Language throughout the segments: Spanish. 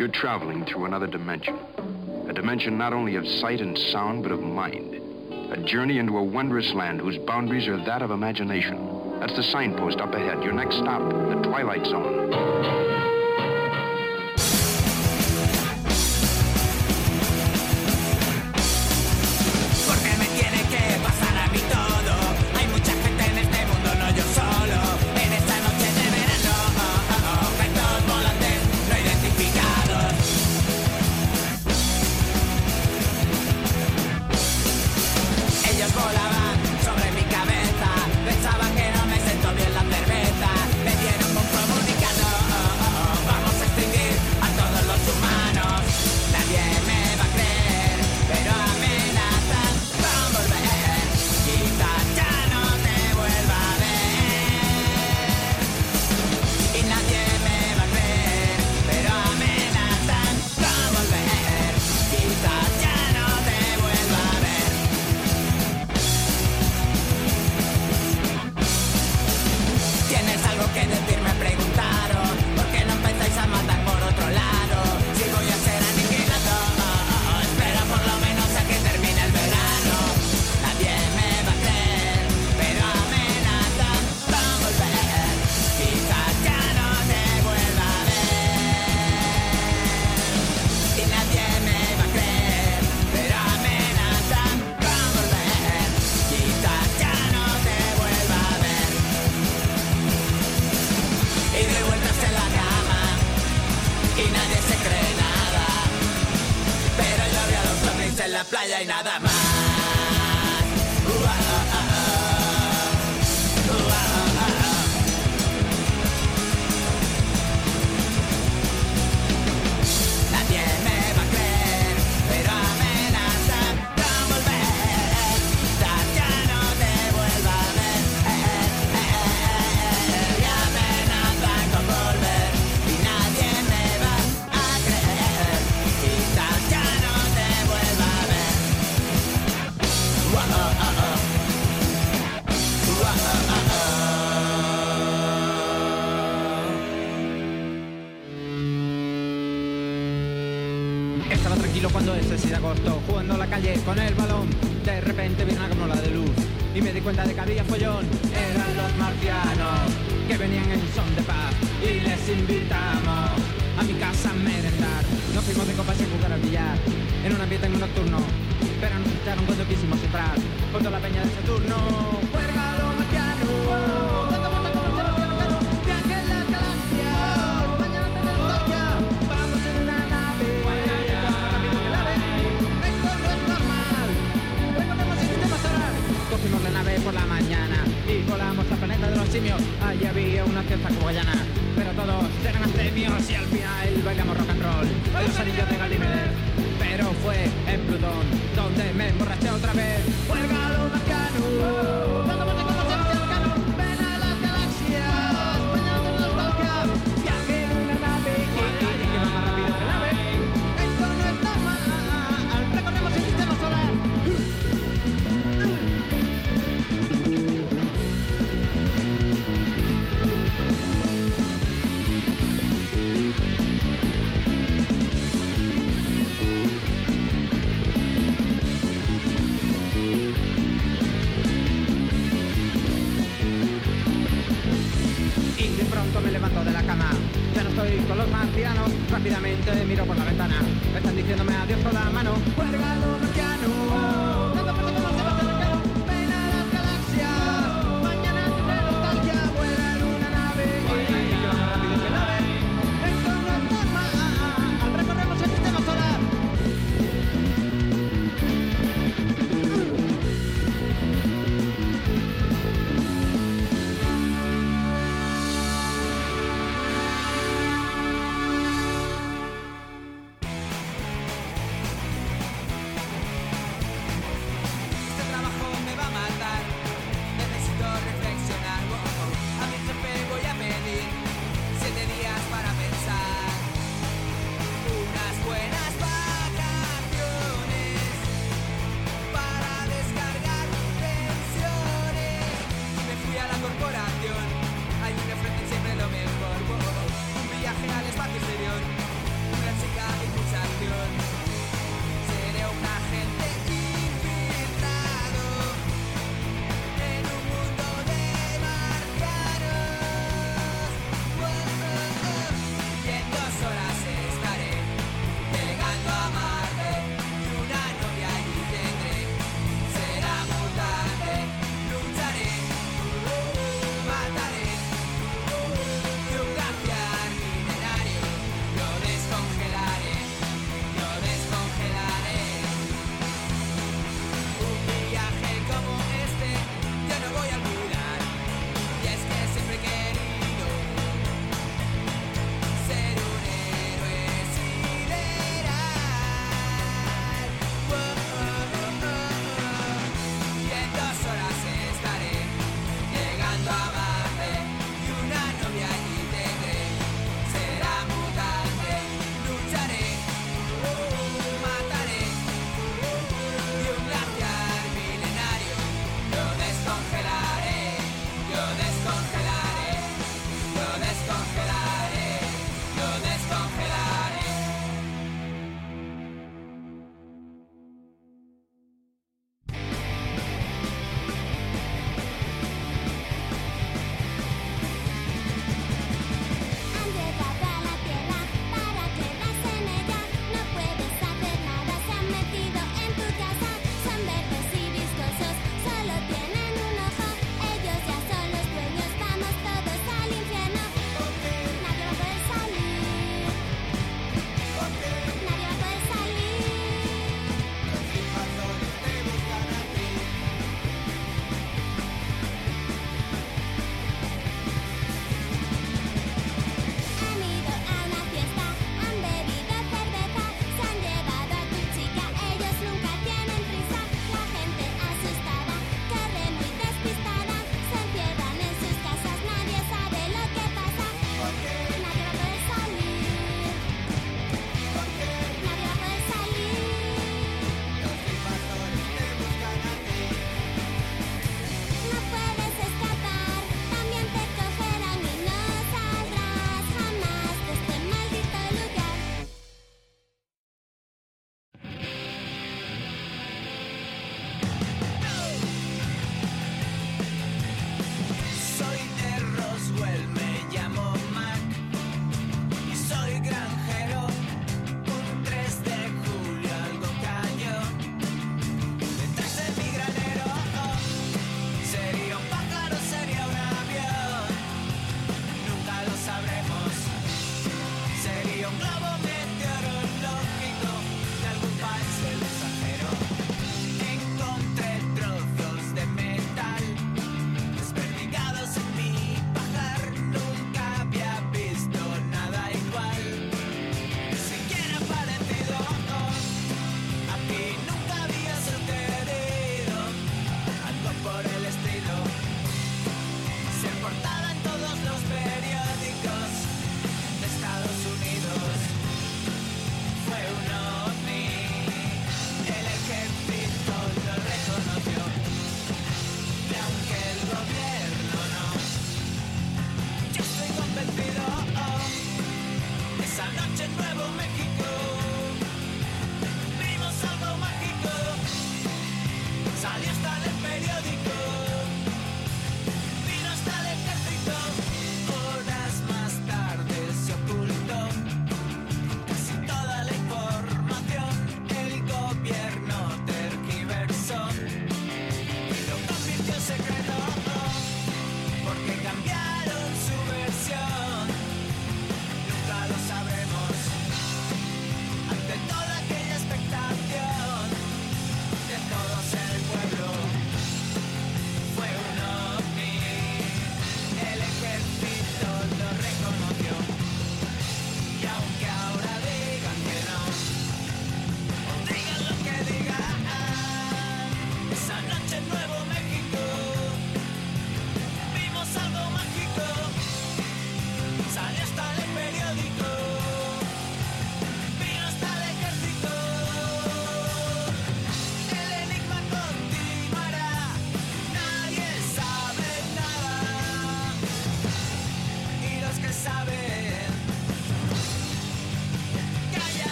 You're traveling through another dimension. A dimension not only of sight and sound, but of mind. A journey into a wondrous land whose boundaries are that of imagination. That's the signpost up ahead. Your next stop, the Twilight Zone. nada más. tranquilo cuando este se agosto Jugando a la calle con el balón. De repente vi una cámara de luz Y me di cuenta de que había follón. Eran los marcianos Que venían en son de paz Y les invitamos a mi casa a merendar. Nos fuimos de copas y jugar al billar En un ambiente en un nocturno Pero nos quitaron cuando quisimos entrar. Cuando la peña de Saturno ¡Juega los marcianos! por la mañana y volamos al planeta de los simios. Allí había una fiesta cuballana, pero todos eran premios y al final bailamos rock and roll. Los anillos de Galimeder, pero fue en Plutón donde me emborraché otra vez. ¡Fue el galón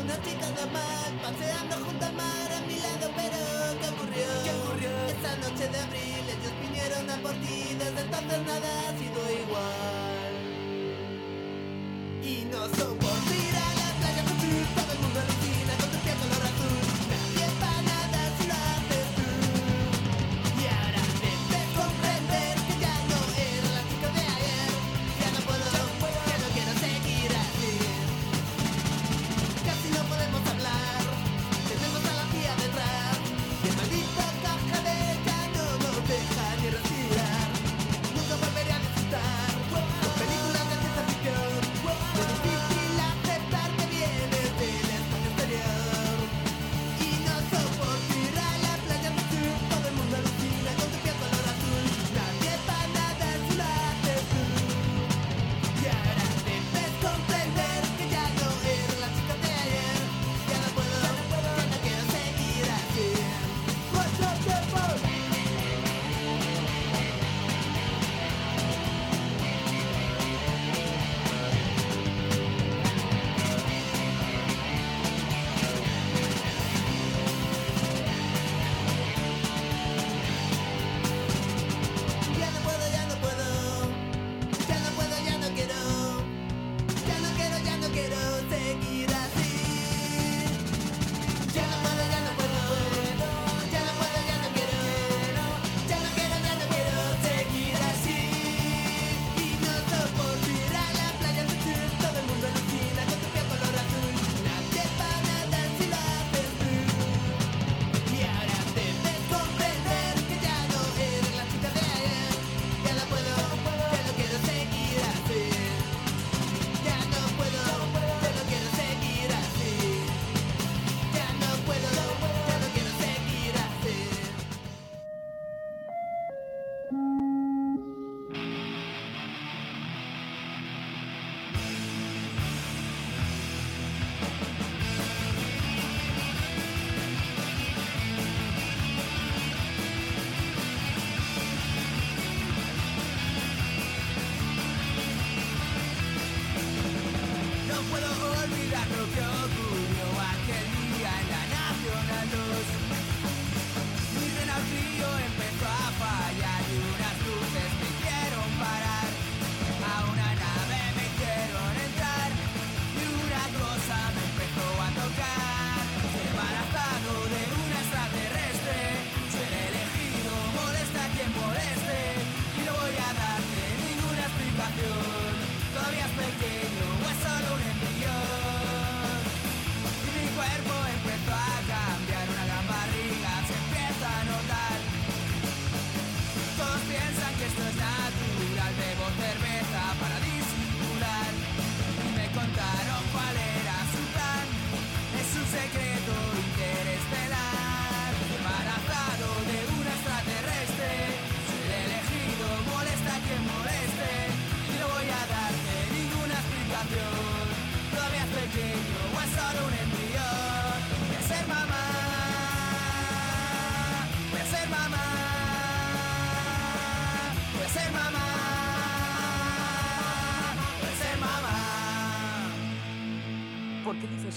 Unos chicos nomás paseando junto al mar a mi lado, pero ¿qué ocurrió? ¿Qué ocurrió? Esa noche de abril ellos vinieron a por ti, desde entonces nada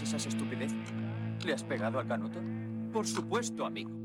esas estupideces? ¿Le has pegado al canuto? Por supuesto, amigo.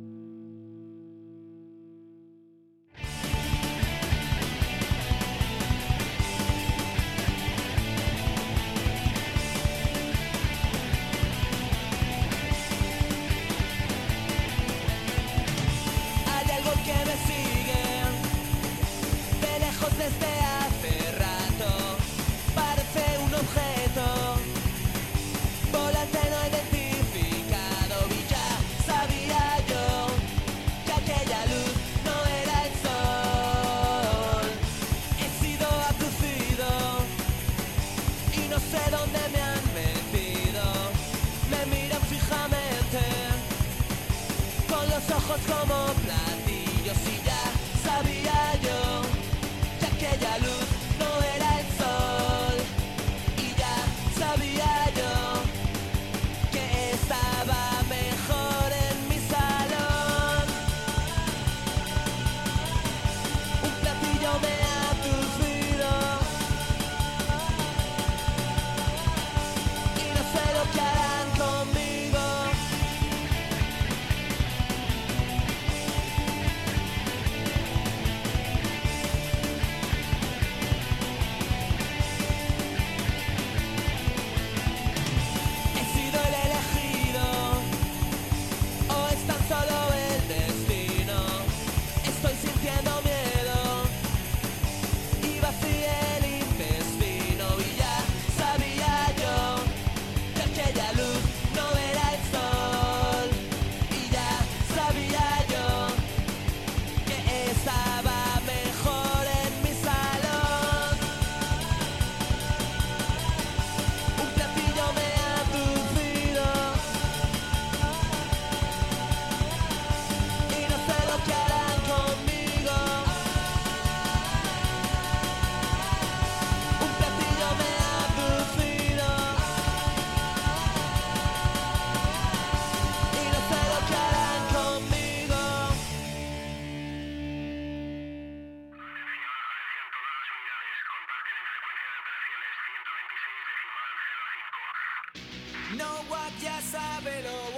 sábelo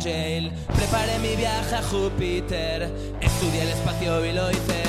Yale. Preparé mi viaje a Júpiter, estudié el espacio y lo hice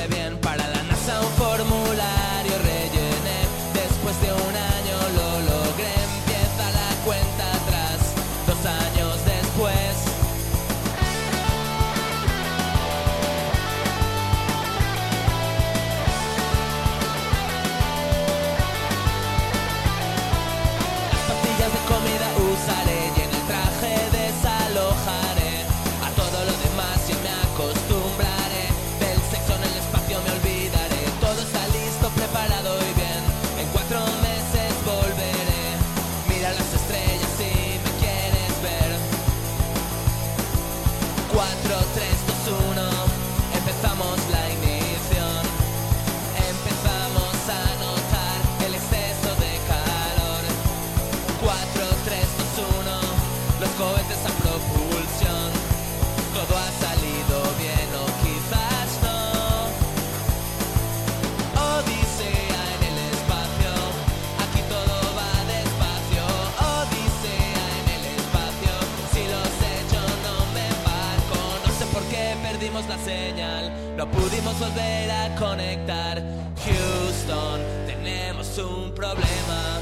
un problema.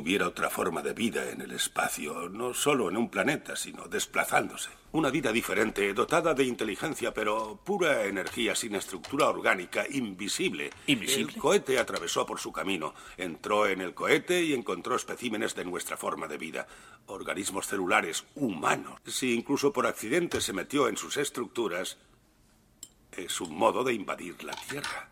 Hubiera otra forma de vida en el espacio? No solo en un planeta, sino desplazándose. Una vida diferente, dotada de inteligencia, pero pura energía, sin estructura orgánica, invisible. ¿Invisible? El cohete atravesó por su camino. Entró en el cohete y encontró especímenes de nuestra forma de vida. Organismos celulares humanos. Si incluso por accidente se metió en sus estructuras, es un modo de invadir la Tierra.